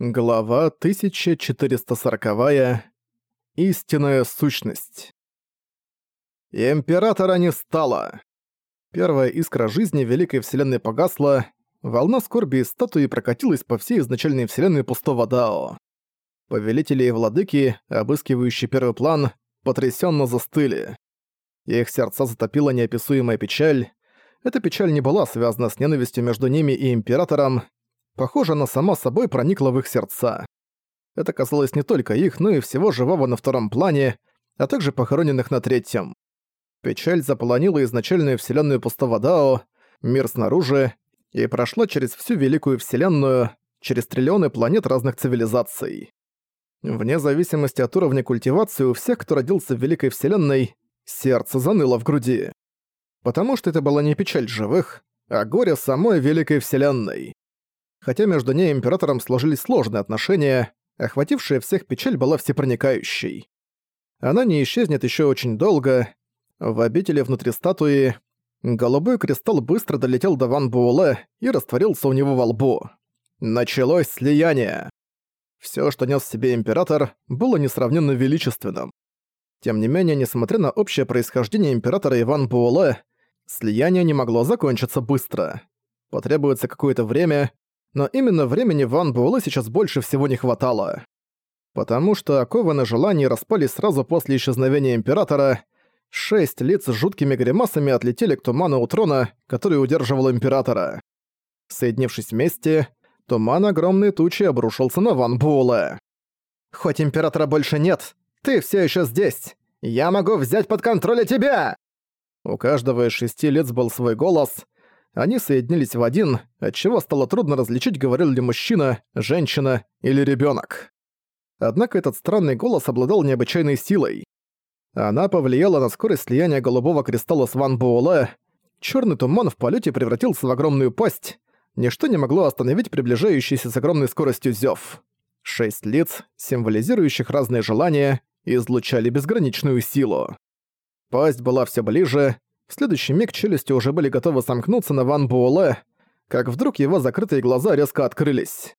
Глава 1440. Истинная сущность. Императора не стало. Первая искра жизни Великой Вселенной погасла, волна скорби из статуи прокатилась по всей изначальной Вселенной пустого Дао. Повелители и владыки, обыскивающие первый план, потрясенно застыли. Их сердца затопила неописуемая печаль. Эта печаль не была связана с ненавистью между ними и Императором, Похоже, она сама собой проникла в их сердца. Это касалось не только их, но и всего живого на втором плане, а также похороненных на третьем. Печаль заполонила изначальную вселенную пустого Дао, мир снаружи, и прошла через всю великую вселенную, через триллионы планет разных цивилизаций. Вне зависимости от уровня культивации у всех, кто родился в великой вселенной, сердце заныло в груди. Потому что это была не печаль живых, а горе самой великой вселенной. Хотя между ней и Императором сложились сложные отношения, охватившая всех печаль была всепроникающей. Она не исчезнет еще очень долго. В обители внутри статуи голубой кристалл быстро долетел до Ван Буэлэ и растворился у него во лбу. Началось слияние. Все, что нес себе Император, было несравненно величественным. Тем не менее, несмотря на общее происхождение Императора Иван Буэлэ, слияние не могло закончиться быстро. Потребуется какое-то время, но именно времени Ван Буэлэ сейчас больше всего не хватало. Потому что окованы желания распались сразу после исчезновения Императора, шесть лиц с жуткими гримасами отлетели к туману у трона, который удерживал Императора. Соединившись вместе, туман огромной тучи обрушился на Ван Буэлэ. «Хоть Императора больше нет, ты все еще здесь! Я могу взять под контроль тебя!» У каждого из шести лиц был свой голос — они соединились в один, отчего стало трудно различить, говорил ли мужчина, женщина или ребенок. Однако этот странный голос обладал необычайной силой. Она повлияла на скорость слияния голубого кристалла с Ван Буэлэ. Черный туман в полете превратился в огромную пасть. Ничто не могло остановить приближающийся с огромной скоростью зев. Шесть лиц, символизирующих разные желания, излучали безграничную силу. Пасть была все ближе, в следующий миг челюсти уже были готовы сомкнуться на Ван Буэлэ, как вдруг его закрытые глаза резко открылись.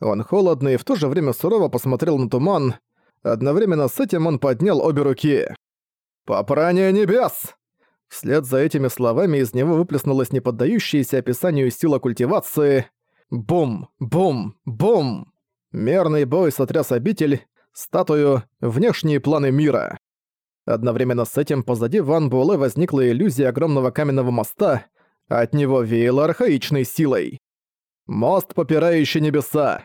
Он холодно и в то же время сурово посмотрел на туман. Одновременно с этим он поднял обе руки. «Попрание небес!» Вслед за этими словами из него выплеснулась неподдающаяся описанию сила культивации. Бум, бум, бум! Мерный бой сотряс обитель, статую, внешние планы мира. Одновременно с этим позади Ван Буэлэ возникла иллюзия огромного каменного моста, от него веяло архаичной силой. Мост, попирающий небеса.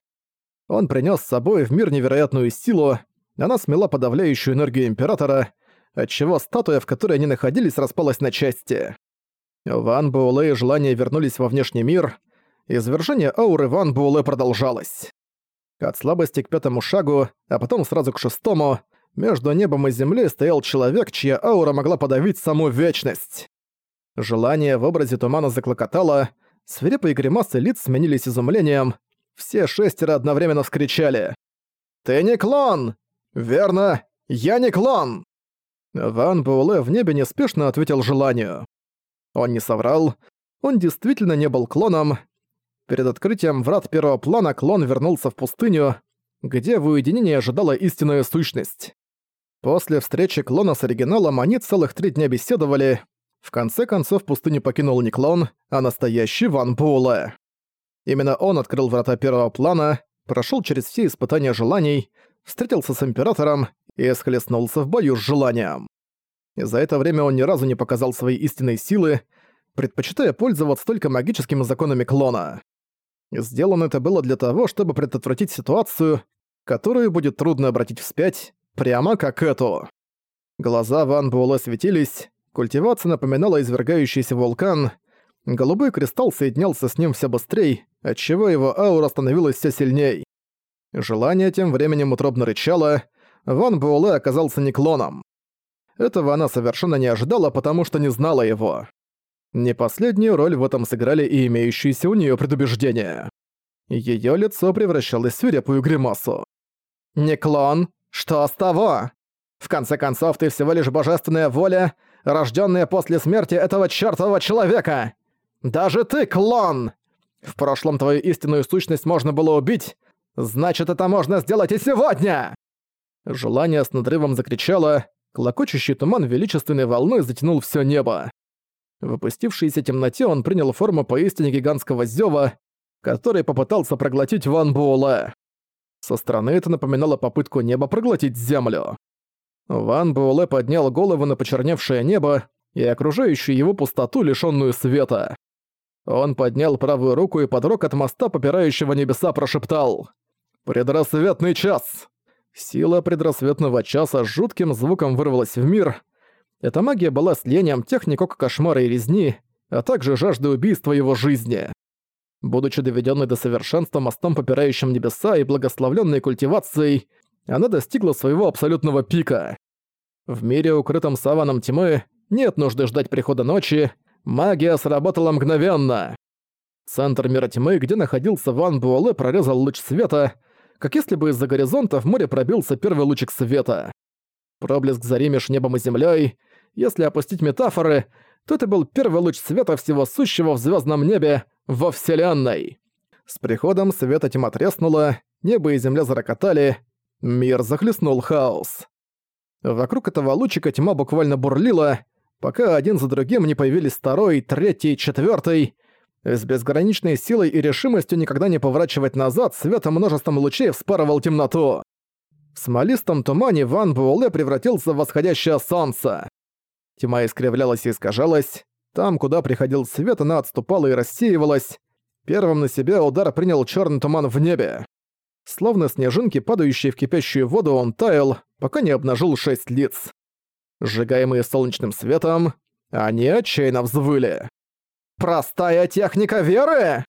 Он принес с собой в мир невероятную силу, она смела подавляющую энергию Императора, отчего статуя, в которой они находились, распалась на части. Ван Буэлэ и желание вернулись во внешний мир, извержение ауры Ван Буэлэ продолжалось. От слабости к пятому шагу, а потом сразу к шестому, между небом и землей стоял человек, чья аура могла подавить саму вечность. Желание в образе тумана заклокотало, свирепые гримасы лиц сменились изумлением, все шестеро одновременно вскричали. «Ты не клон!» «Верно, я не клон!» Ван Буэлэ в небе неспешно ответил желанию. Он не соврал, он действительно не был клоном. Перед открытием врат первого плана клон вернулся в пустыню, где в уединении ожидала истинная сущность. После встречи клона с оригиналом они целых три дня беседовали. В конце концов пустыню покинул не клон, а настоящий Ван Буэлэ. Именно он открыл врата первого плана, прошел через все испытания желаний, встретился с Императором и схлестнулся в бою с желанием. И за это время он ни разу не показал своей истинной силы, предпочитая пользоваться только магическими законами клона. Сделано это было для того, чтобы предотвратить ситуацию, которую будет трудно обратить вспять, Прямо как эту. Глаза Ван Буэлэ светились, культивация напоминала извергающийся вулкан, голубой кристалл соединялся с ним все быстрее, отчего его аура становилась все сильней. Желание тем временем утробно рычало, Ван Буэлэ оказался не клоном. Этого она совершенно не ожидала, потому что не знала его. Не последнюю роль в этом сыграли и имеющиеся у нее предубеждения. Ее лицо превращалось в свирепую гримасу. «Не клон, что с того? В конце концов, ты всего лишь божественная воля, рожденная после смерти этого чертового человека. Даже ты клон! В прошлом твою истинную сущность можно было убить, Значит, это можно сделать и сегодня!» Желание с надрывом закричало, клокочущий туман величественной волной затянул все небо. В опустившейся темноте он принял форму поистине гигантского зёва, который попытался проглотить Ван Буэлэ. Со стороны это напоминало попытку неба проглотить землю. Ван Буэлэ поднял голову на почерневшее небо и окружающую его пустоту, лишённую света. Он поднял правую руку и под рок моста, попирающего небеса, прошептал «Предрассветный час!». Сила предрассветного часа с жутким звуком вырвалась в мир. Эта магия была слиянием техник кошмара и резни, а также жажды убийства его жизни. Будучи доведенной до совершенства мостом, попирающим небеса и благословленной культивацией, она достигла своего абсолютного пика. В мире, укрытом саваном тьмы, нет нужды ждать прихода ночи, магия сработала мгновенно. Центр мира тьмы, где находился Ван Буэлэ, прорезал луч света, как если бы из-за горизонта в море пробился первый лучик света. Проблеск зари меж небом и землей. Если опустить метафоры, то это был первый луч света всего сущего в звездном небе во Вселенной. С приходом света тьма треснула, небо и земля зарокотали, мир захлестнул хаос. Вокруг этого лучика тьма буквально бурлила, пока один за другим не появились второй, третий, четвертый. С безграничной силой и решимостью никогда не поворачивать назад, светом множеством лучей вспарывал темноту. В смолистом тумане Ван Буэлэ превратился в восходящее солнце. Тьма искривлялась и искажалась. Там, куда приходил свет, она отступала и рассеивалась. Первым на себя удар принял черный туман в небе. Словно снежинки, падающие в кипящую воду, он таял, пока не обнажил шесть лиц. Сжигаемые солнечным светом, они отчаянно взвыли. «Простая техника веры!»